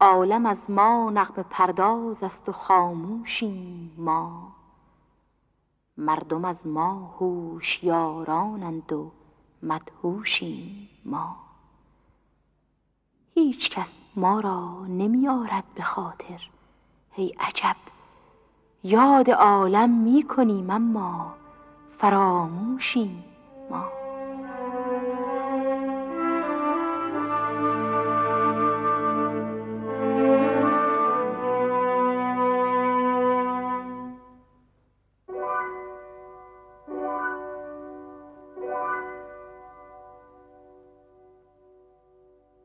عالم از ما نغمه پرداز است و خاموشیم ما. مردم از ما هوشیارانند و مدهوشیم ما. هیچ کس ما را نمی آرد به خاطر. ای عجب یاد عالم می کنیم اما فراموشیم ما.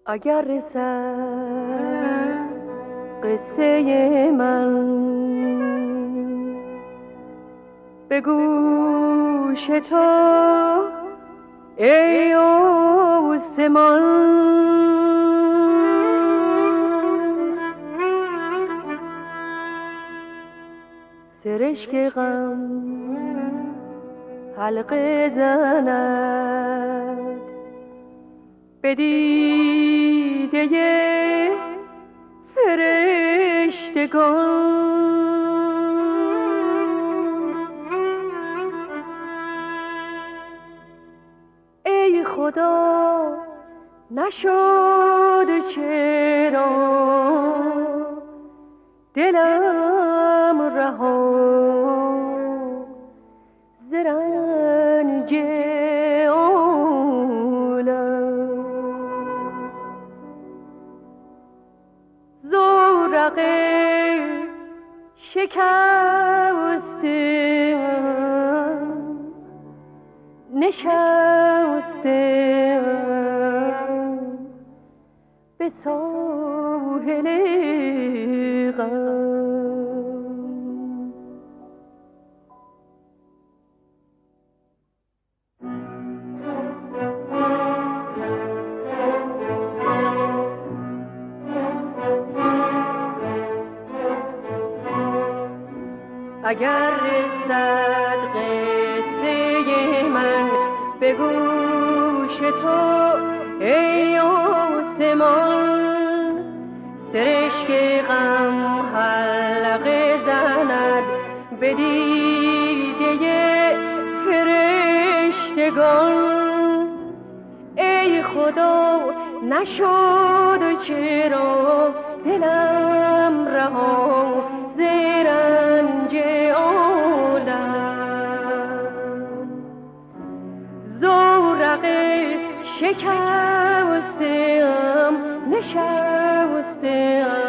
اگر رسد قصه من به گوش تو ای آسمان سرشک غم حلقه زند. به دیده فرشتگان. ای خدا نشد چرا دلم رها. شکستم نشستم به ساحل اگر رسد قصه من به گوش تو ای آسمان سرشک غم حلقه زند به دیده فرشتگان. ای خدا نشد چرا دلم رها زیرنج عالم. زورق شکستم نشستم.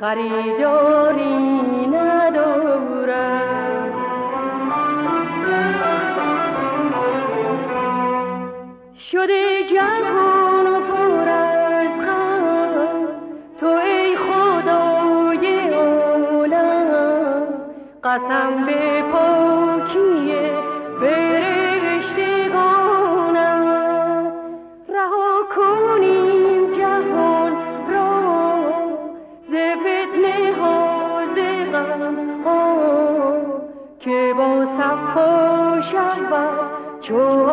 خریداری شده جهان و پر از غم. تو ای خدای عالم. قسم به پاکی فرشتگانم जो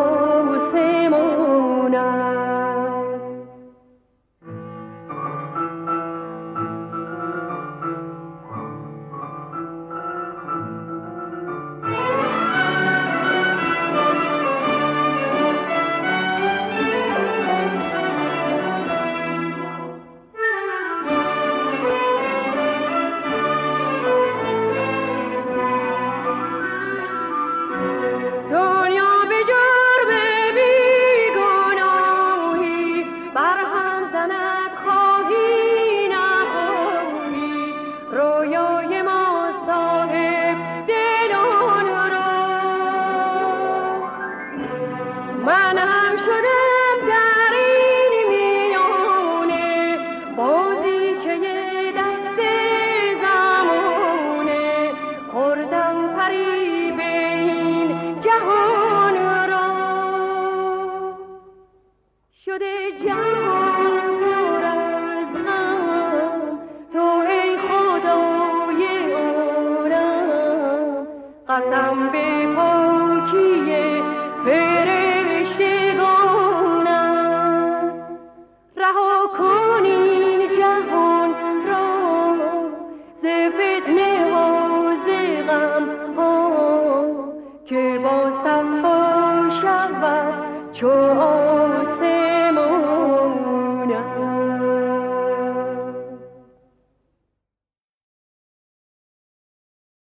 Joy.